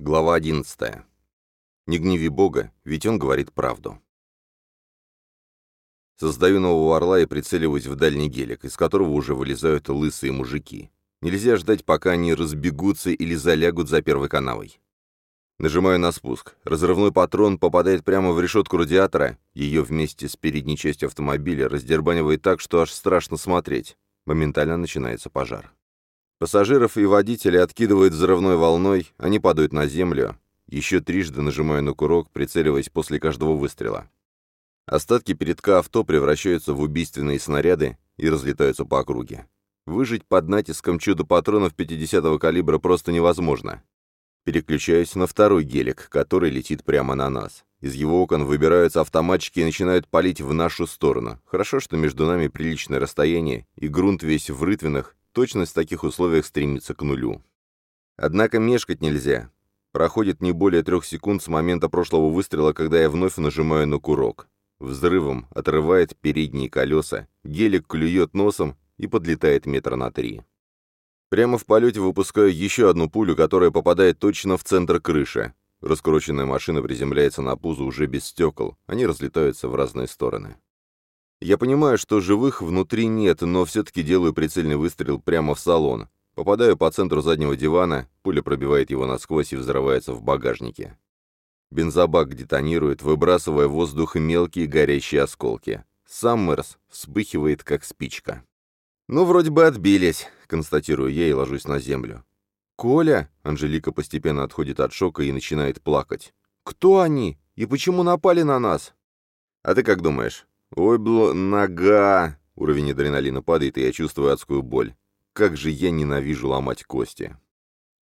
Глава 11. Не гневи Бога, ведь он говорит правду. Создаю нового орла и прицеливаюсь в дальний гелик, из которого уже вылезают лысые мужики. Нельзя ждать, пока они разбегутся или залягут за первой канавой. Нажимаю на спуск. Разрывной патрон попадает прямо в решетку радиатора. Ее вместе с передней частью автомобиля раздербанивает так, что аж страшно смотреть. Моментально начинается пожар. Пассажиров и водителя откидывают взрывной волной, они падают на землю. Еще трижды нажимаю на курок, прицеливаясь после каждого выстрела. Остатки передка авто превращаются в убийственные снаряды и разлетаются по округе. Выжить под натиском чудо-патронов 50-го калибра просто невозможно. Переключаюсь на второй гелик, который летит прямо на нас. Из его окон выбираются автоматчики и начинают палить в нашу сторону. Хорошо, что между нами приличное расстояние, и грунт весь в рытвинах, Точность в таких условиях стремится к нулю. Однако мешкать нельзя. Проходит не более трех секунд с момента прошлого выстрела, когда я вновь нажимаю на курок. Взрывом отрывает передние колеса, гелик клюет носом и подлетает метра на три. Прямо в полете выпускаю еще одну пулю, которая попадает точно в центр крыши. Раскрученная машина приземляется на пузо уже без стекол, они разлетаются в разные стороны. Я понимаю, что живых внутри нет, но все-таки делаю прицельный выстрел прямо в салон. Попадаю по центру заднего дивана, пуля пробивает его насквозь и взрывается в багажнике. Бензобак детонирует, выбрасывая в воздух мелкие горящие осколки. Саммерс вспыхивает, как спичка. «Ну, вроде бы отбились», — констатирую я и ложусь на землю. «Коля?» — Анжелика постепенно отходит от шока и начинает плакать. «Кто они? И почему напали на нас?» «А ты как думаешь?» Ой, бло, нога! Уровень адреналина падает, и я чувствую адскую боль. Как же я ненавижу ломать кости.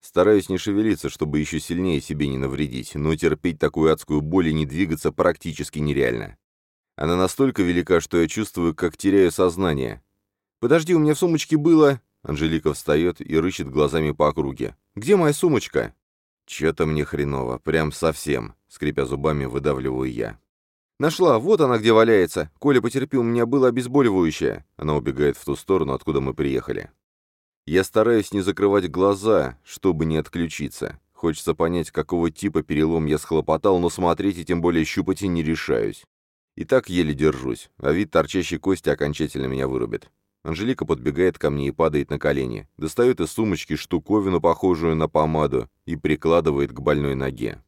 Стараюсь не шевелиться, чтобы еще сильнее себе не навредить, но терпеть такую адскую боль и не двигаться практически нереально. Она настолько велика, что я чувствую, как теряю сознание. «Подожди, у меня в сумочке было...» Анжелика встает и рыщет глазами по округе. «Где моя сумочка?» «Чё-то мне хреново, прям совсем», — скрипя зубами, выдавливаю я. «Нашла, вот она где валяется. Коля, потерпи, у меня было обезболивающее». Она убегает в ту сторону, откуда мы приехали. Я стараюсь не закрывать глаза, чтобы не отключиться. Хочется понять, какого типа перелом я схлопотал, но смотреть и тем более щупать и не решаюсь. И так еле держусь, а вид торчащей кости окончательно меня вырубит. Анжелика подбегает ко мне и падает на колени, достает из сумочки штуковину, похожую на помаду, и прикладывает к больной ноге.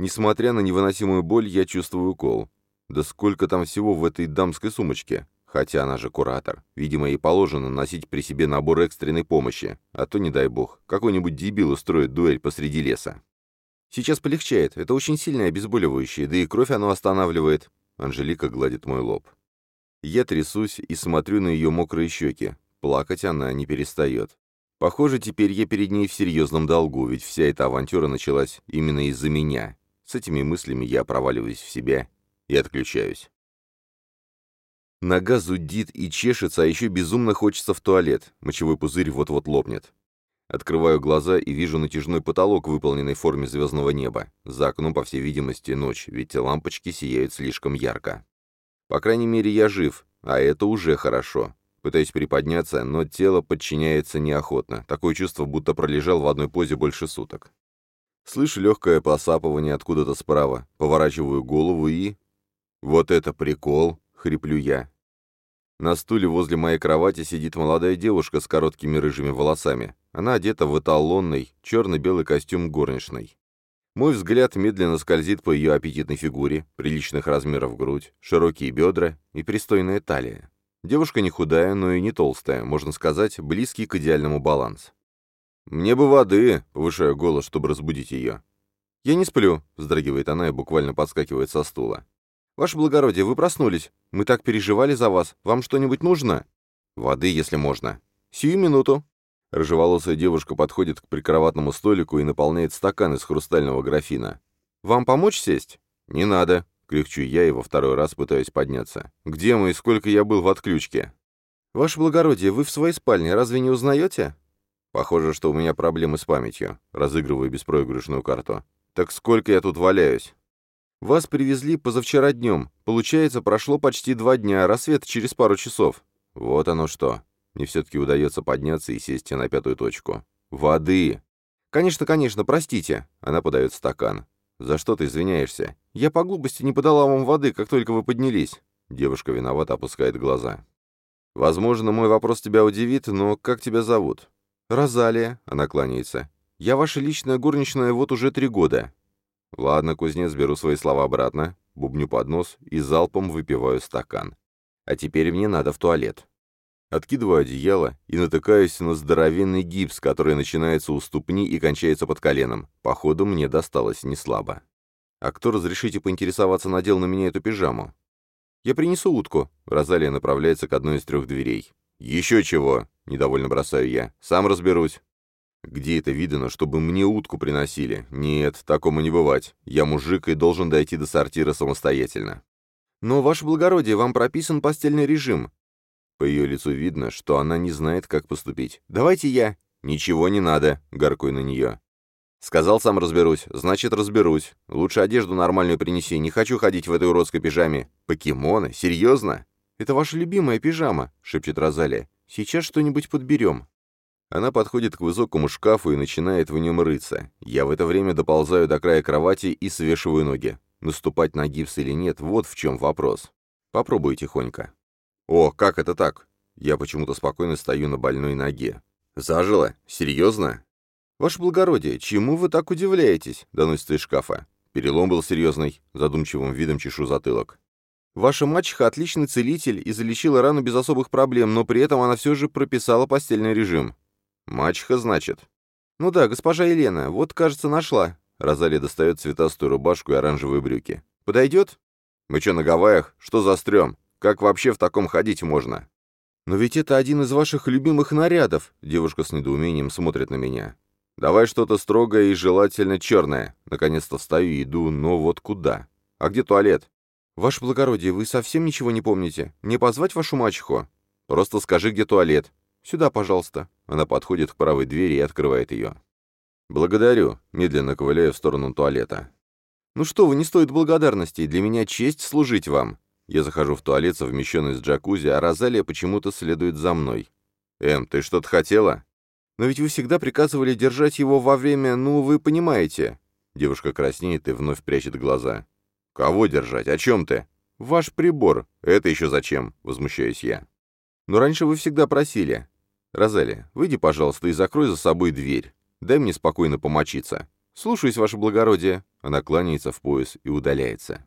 Несмотря на невыносимую боль, я чувствую укол. Да сколько там всего в этой дамской сумочке? Хотя она же куратор. Видимо, ей положено носить при себе набор экстренной помощи. А то, не дай бог, какой-нибудь дебил устроит дуэль посреди леса. Сейчас полегчает. Это очень сильное обезболивающее, да и кровь оно останавливает. Анжелика гладит мой лоб. Я трясусь и смотрю на ее мокрые щеки. Плакать она не перестает. Похоже, теперь я перед ней в серьезном долгу, ведь вся эта авантюра началась именно из-за меня. С этими мыслями я проваливаюсь в себя и отключаюсь. Нога зудит и чешется, а еще безумно хочется в туалет. Мочевой пузырь вот-вот лопнет. Открываю глаза и вижу натяжной потолок, выполненный в форме звездного неба. За окном, по всей видимости, ночь, ведь лампочки сияют слишком ярко. По крайней мере, я жив, а это уже хорошо. Пытаюсь приподняться, но тело подчиняется неохотно. Такое чувство, будто пролежал в одной позе больше суток. Слышу легкое посапывание откуда-то справа, поворачиваю голову и... «Вот это прикол!» — хриплю я. На стуле возле моей кровати сидит молодая девушка с короткими рыжими волосами. Она одета в эталонный, черно-белый костюм горничной. Мой взгляд медленно скользит по ее аппетитной фигуре, приличных размеров грудь, широкие бедра и пристойная талия. Девушка не худая, но и не толстая, можно сказать, близкий к идеальному балансу. «Мне бы воды!» — повышаю голос, чтобы разбудить ее. «Я не сплю», — вздрагивает она и буквально подскакивает со стула. «Ваше благородие, вы проснулись. Мы так переживали за вас. Вам что-нибудь нужно?» «Воды, если можно». «Сию минуту». Рыжеволосая девушка подходит к прикроватному столику и наполняет стакан из хрустального графина. «Вам помочь сесть?» «Не надо», — кряхчу я и во второй раз пытаюсь подняться. «Где мы и сколько я был в отключке?» «Ваше благородие, вы в своей спальне, разве не узнаете?» Похоже, что у меня проблемы с памятью. Разыгрываю беспроигрышную карту. Так сколько я тут валяюсь? Вас привезли позавчера днем. Получается, прошло почти два дня, рассвет через пару часов. Вот оно что. Мне все-таки удается подняться и сесть на пятую точку. Воды! «Конечно, конечно, простите!» Она подает стакан. «За что ты извиняешься? Я по глупости не подала вам воды, как только вы поднялись». Девушка виновато опускает глаза. «Возможно, мой вопрос тебя удивит, но как тебя зовут?» «Розалия», — она кланяется. «Я ваша личная горничная вот уже три года». «Ладно, кузнец, беру свои слова обратно, бубню под нос и залпом выпиваю стакан. А теперь мне надо в туалет». Откидываю одеяло и натыкаюсь на здоровенный гипс, который начинается у ступни и кончается под коленом. Походу, мне досталось не слабо. «А кто, разрешите поинтересоваться, надел на меня эту пижаму?» «Я принесу утку». Розалия направляется к одной из трех дверей. «Еще чего?» — недовольно бросаю я. «Сам разберусь». «Где это видано, чтобы мне утку приносили? Нет, такому не бывать. Я мужик и должен дойти до сортира самостоятельно». «Но, ваше благородие, вам прописан постельный режим. По ее лицу видно, что она не знает, как поступить. «Давайте я». «Ничего не надо», — горкую на нее. «Сказал, сам разберусь. Значит, разберусь. Лучше одежду нормальную принеси. Не хочу ходить в этой уродской пижаме. Покемоны? Серьезно?» «Это ваша любимая пижама», — шепчет Розалия. «Сейчас что-нибудь подберем». Она подходит к высокому шкафу и начинает в нем рыться. Я в это время доползаю до края кровати и свешиваю ноги. Наступать на гипс или нет, вот в чем вопрос. Попробую тихонько. «О, как это так?» Я почему-то спокойно стою на больной ноге. «Зажило? Серьезно?» «Ваше благородие, чему вы так удивляетесь?» — доносится из шкафа. Перелом был серьезный, задумчивым видом чешу затылок. «Ваша мачеха отличный целитель и залечила рану без особых проблем, но при этом она все же прописала постельный режим». «Мачеха, значит?» «Ну да, госпожа Елена, вот, кажется, нашла». Розалия достает цветастую рубашку и оранжевые брюки. «Подойдет?» «Мы что, на Гавайях? Что за стрём? Как вообще в таком ходить можно?» «Но ведь это один из ваших любимых нарядов», — девушка с недоумением смотрит на меня. «Давай что-то строгое и желательно черное». Наконец-то встаю и иду, но вот куда? А где туалет? «Ваше благородие, вы совсем ничего не помните? Мне позвать вашу мачеху?» «Просто скажи, где туалет». «Сюда, пожалуйста». Она подходит к правой двери и открывает ее. «Благодарю», — медленно ковыляю в сторону туалета. «Ну что вы, не стоит благодарности, для меня честь служить вам. Я захожу в туалет, совмещенный с джакузи, а Розалия почему-то следует за мной. «Эм, ты что-то хотела?» «Но ведь вы всегда приказывали держать его во время, ну, вы понимаете». Девушка краснеет и вновь прячет глаза. «Кого держать? О чем ты?» «Ваш прибор. Это еще зачем?» — возмущаюсь я. «Но раньше вы всегда просили. Розалия, выйди, пожалуйста, и закрой за собой дверь. Дай мне спокойно помочиться. Слушаюсь, ваше благородие». Она кланяется в пояс и удаляется.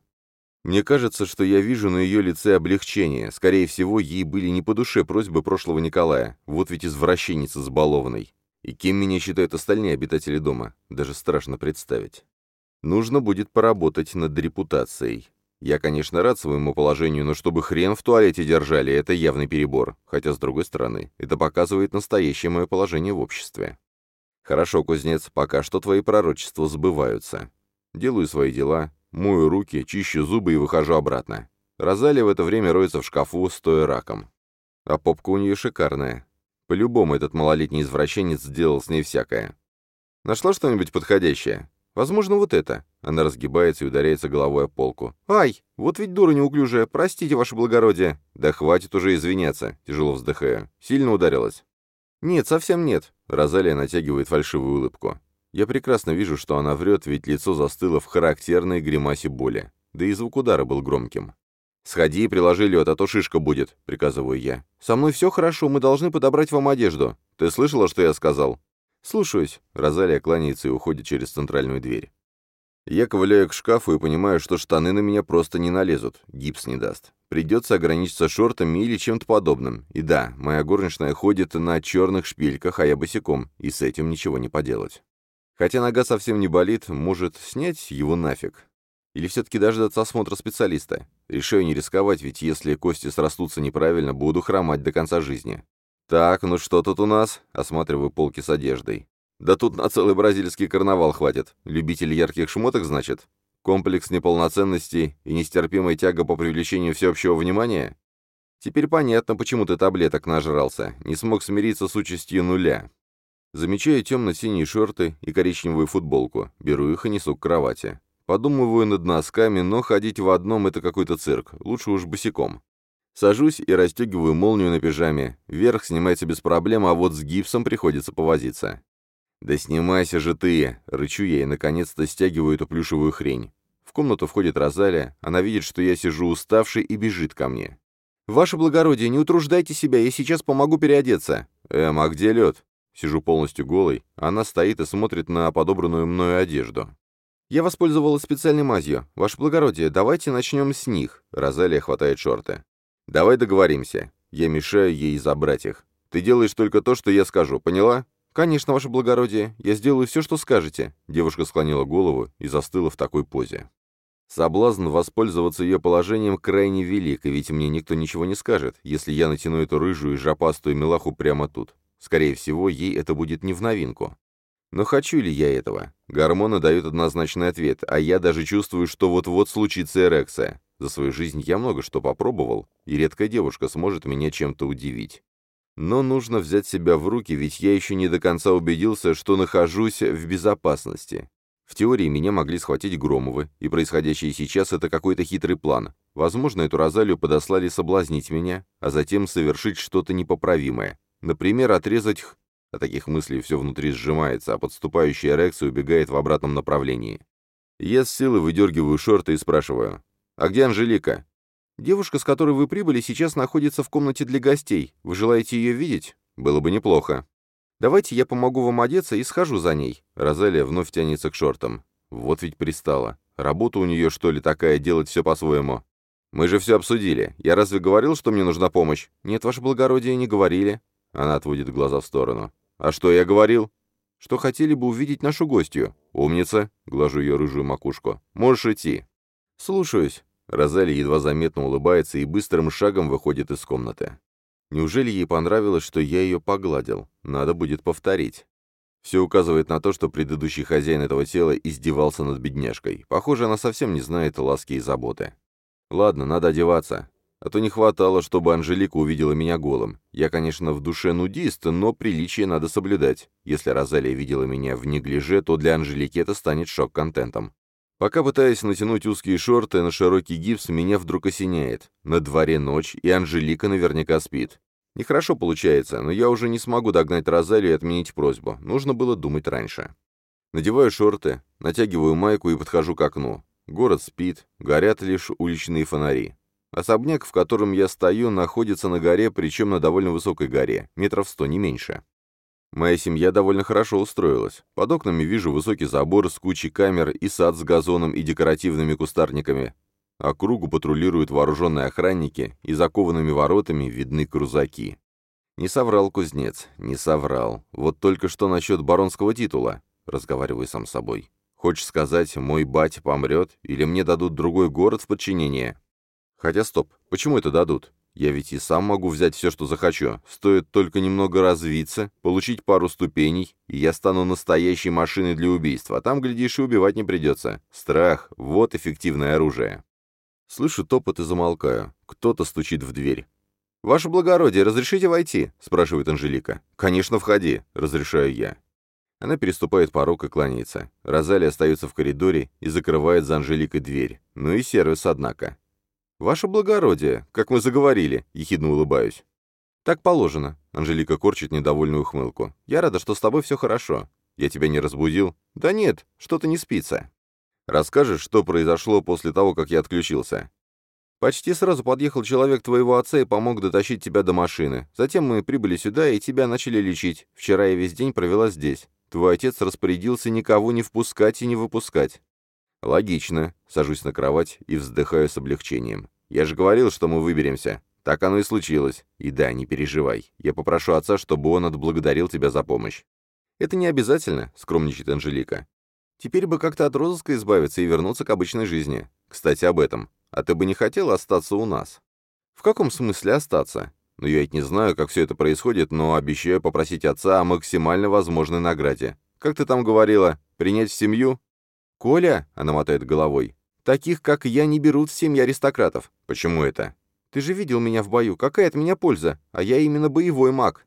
Мне кажется, что я вижу на ее лице облегчение. Скорее всего, ей были не по душе просьбы прошлого Николая. Вот ведь извращенец избалованный. И кем меня считают остальные обитатели дома? Даже страшно представить. Нужно будет поработать над репутацией. Я, конечно, рад своему положению, но чтобы хрен в туалете держали, это явный перебор. Хотя, с другой стороны, это показывает настоящее мое положение в обществе. Хорошо, кузнец, пока что твои пророчества сбываются. Делаю свои дела, Мою руки, чищу зубы и выхожу обратно. Розалия в это время роется в шкафу, стоя раком. А попка у нее шикарная. По-любому этот малолетний извращенец сделал с ней всякое. Нашла что-нибудь подходящее? Возможно, вот это. Она разгибается и ударяется головой о полку. «Ай! Вот ведь дура неуклюжая! Простите, ваше благородие!» «Да хватит уже извиняться!» Тяжело вздыхая. «Сильно ударилась?» «Нет, совсем нет!» Розалия натягивает фальшивую улыбку. Я прекрасно вижу, что она врет, ведь лицо застыло в характерной гримасе боли. Да и звук удара был громким. «Сходи и приложи лед, а то шишка будет», — приказываю я. «Со мной все хорошо, мы должны подобрать вам одежду. Ты слышала, что я сказал?» «Слушаюсь». Розалия кланяется и уходит через центральную дверь. Я ковыляю к шкафу и понимаю, что штаны на меня просто не налезут, гипс не даст. Придется ограничиться шортами или чем-то подобным. И да, моя горничная ходит на черных шпильках, а я босиком, и с этим ничего не поделать. Хотя нога совсем не болит, может снять его нафиг. Или все-таки дождаться осмотра специалиста. Решаю не рисковать, ведь если кости срастутся неправильно, буду хромать до конца жизни. Так, ну что тут у нас? Осматриваю полки с одеждой. Да тут на целый бразильский карнавал хватит. Любитель ярких шмоток, значит? Комплекс неполноценности и нестерпимая тяга по привлечению всеобщего внимания? Теперь понятно, почему ты таблеток нажрался. Не смог смириться с участью нуля. Замечаю темно-синие шорты и коричневую футболку. Беру их и несу к кровати. Подумываю над носками, но ходить в одном — это какой-то цирк. Лучше уж босиком. Сажусь и расстегиваю молнию на пижаме. Верх снимается без проблем, а вот с гипсом приходится повозиться. «Да снимайся же ты!» — рычу я и, наконец-то, стягиваю эту плюшевую хрень. В комнату входит Розалия, она видит, что я сижу уставший и бежит ко мне. «Ваше благородие, не утруждайте себя, я сейчас помогу переодеться». «Эм, а где лед?» Сижу полностью голый, она стоит и смотрит на подобранную мною одежду. «Я воспользовалась специальной мазью. Ваше благородие, давайте начнем с них». Розалия хватает шорты. «Давай договоримся. Я мешаю ей забрать их. Ты делаешь только то, что я скажу, поняла?» «Конечно, ваше благородие. Я сделаю все, что скажете». Девушка склонила голову и застыла в такой позе. Соблазн воспользоваться ее положением крайне велик, и ведь мне никто ничего не скажет, если я натяну эту рыжую и жопастую милаху прямо тут. Скорее всего, ей это будет не в новинку. Но хочу ли я этого? Гормоны дают однозначный ответ, а я даже чувствую, что вот-вот случится эрекция. За свою жизнь я много что попробовал, и редкая девушка сможет меня чем-то удивить. Но нужно взять себя в руки, ведь я еще не до конца убедился, что нахожусь в безопасности. В теории меня могли схватить Громовы, и происходящее сейчас — это какой-то хитрый план. Возможно, эту Розалию подослали соблазнить меня, а затем совершить что-то непоправимое. Например, отрезать... От таких мыслей все внутри сжимается, а подступающая эрекция убегает в обратном направлении. Я с силой выдергиваю шорты и спрашиваю. «А где Анжелика?» «Девушка, с которой вы прибыли, сейчас находится в комнате для гостей. Вы желаете ее видеть? Было бы неплохо». «Давайте я помогу вам одеться и схожу за ней». Розалия вновь тянется к шортам. Вот ведь пристала. Работа у нее, что ли, такая, делать все по-своему. «Мы же все обсудили. Я разве говорил, что мне нужна помощь?» «Нет, ваше благородие, не говорили». Она отводит глаза в сторону. «А что я говорил?» «Что хотели бы увидеть нашу гостью». «Умница», — глажу ее рыжую макушку. «Можешь идти». «Слушаюсь». Розали едва заметно улыбается и быстрым шагом выходит из комнаты. Неужели ей понравилось, что я ее погладил? Надо будет повторить. Все указывает на то, что предыдущий хозяин этого тела издевался над бедняжкой. Похоже, она совсем не знает ласки и заботы. Ладно, надо одеваться. А то не хватало, чтобы Анжелика увидела меня голым. Я, конечно, в душе нудист, но приличие надо соблюдать. Если Розалия видела меня в неглиже, то для Анжелики это станет шок-контентом. Пока пытаясь натянуть узкие шорты на широкий гипс, меня вдруг осеняет. На дворе ночь, и Анжелика наверняка спит. Нехорошо получается, но я уже не смогу догнать Розалию и отменить просьбу. Нужно было думать раньше. Надеваю шорты, натягиваю майку и подхожу к окну. Город спит, горят лишь уличные фонари. Особняк, в котором я стою, находится на горе, причем на довольно высокой горе, метров сто, не меньше. Моя семья довольно хорошо устроилась. Под окнами вижу высокий забор с кучей камер и сад с газоном и декоративными кустарниками. Округу патрулируют вооруженные охранники, и закованными воротами видны крузаки. Не соврал кузнец, не соврал. Вот только что насчет баронского титула, разговариваю сам с собой. Хочешь сказать, мой батя помрет, или мне дадут другой город в подчинение? Хотя стоп, почему это дадут? Я ведь и сам могу взять все, что захочу. Стоит только немного развиться, получить пару ступеней, и я стану настоящей машиной для убийства. А там, глядишь, и убивать не придется. Страх — вот эффективное оружие. Слышу топот и замолкаю. Кто-то стучит в дверь. «Ваше благородие, разрешите войти?» — спрашивает Анжелика. «Конечно, входи», — разрешаю я. Она переступает порог и кланяется. Розалия остается в коридоре и закрывает за Анжеликой дверь. Ну и сервис, однако. «Ваше благородие, как мы заговорили», — ехидно улыбаюсь. «Так положено», — Анжелика корчит недовольную ухмылку. «Я рада, что с тобой все хорошо. Я тебя не разбудил?» «Да нет, что-то не спится». «Расскажешь, что произошло после того, как я отключился?» «Почти сразу подъехал человек твоего отца и помог дотащить тебя до машины. Затем мы прибыли сюда и тебя начали лечить. Вчера я весь день провела здесь. Твой отец распорядился никого не впускать и не выпускать». «Логично». Сажусь на кровать и вздыхаю с облегчением. Я же говорил, что мы выберемся. Так оно и случилось. И да, не переживай. Я попрошу отца, чтобы он отблагодарил тебя за помощь. Это не обязательно, скромничает Анжелика. Теперь бы как-то от розыска избавиться и вернуться к обычной жизни. Кстати, об этом. А ты бы не хотел остаться у нас? В каком смысле остаться? Ну, я ведь не знаю, как все это происходит, но обещаю попросить отца о максимально возможной награде. Как ты там говорила, принять в семью? Коля, она мотает головой, Таких, как я, не берут в семьи аристократов. Почему это? Ты же видел меня в бою. Какая от меня польза? А я именно боевой маг.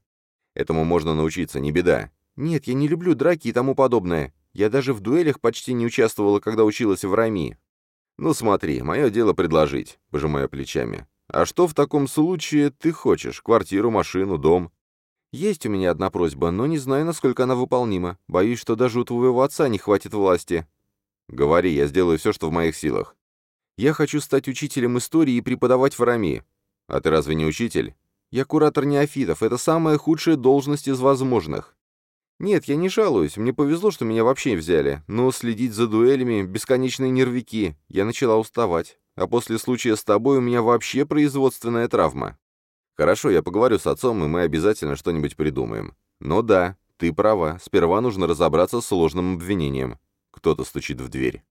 Этому можно научиться, не беда. Нет, я не люблю драки и тому подобное. Я даже в дуэлях почти не участвовала, когда училась в Рами. Ну смотри, мое дело предложить, пожимая плечами. А что в таком случае ты хочешь? Квартиру, машину, дом? «Есть у меня одна просьба, но не знаю, насколько она выполнима. Боюсь, что даже у твоего отца не хватит власти». «Говори, я сделаю все, что в моих силах». «Я хочу стать учителем истории и преподавать в Рами». «А ты разве не учитель?» «Я куратор неофитов. Это самая худшая должность из возможных». «Нет, я не жалуюсь. Мне повезло, что меня вообще взяли. Но следить за дуэлями — бесконечные нервики. Я начала уставать. А после случая с тобой у меня вообще производственная травма». «Хорошо, я поговорю с отцом, и мы обязательно что-нибудь придумаем. Но да, ты права. Сперва нужно разобраться с сложным обвинением». Кто-то стучит в дверь.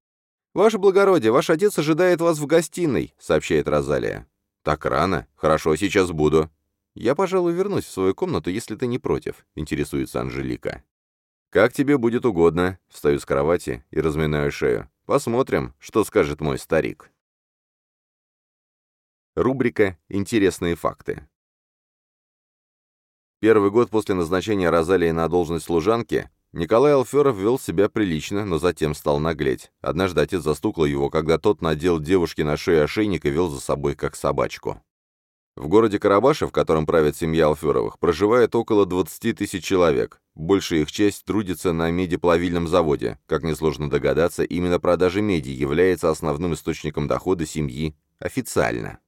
«Ваше благородие, ваш отец ожидает вас в гостиной», — сообщает Розалия. «Так рано? Хорошо, сейчас буду». «Я, пожалуй, вернусь в свою комнату, если ты не против», — интересуется Анжелика. «Как тебе будет угодно». Встаю с кровати и разминаю шею. «Посмотрим, что скажет мой старик». Рубрика «Интересные факты». Первый год после назначения Розалии на должность служанки Николай Алферов вел себя прилично, но затем стал наглеть. Однажды отец застукал его, когда тот надел девушке на шею ошейник и вел за собой как собачку. В городе Карабаше, в котором правит семья Алферовых, проживает около 20 тысяч человек. Большая их часть трудится на медиплавильном заводе. Как несложно догадаться, именно продажа меди является основным источником дохода семьи официально.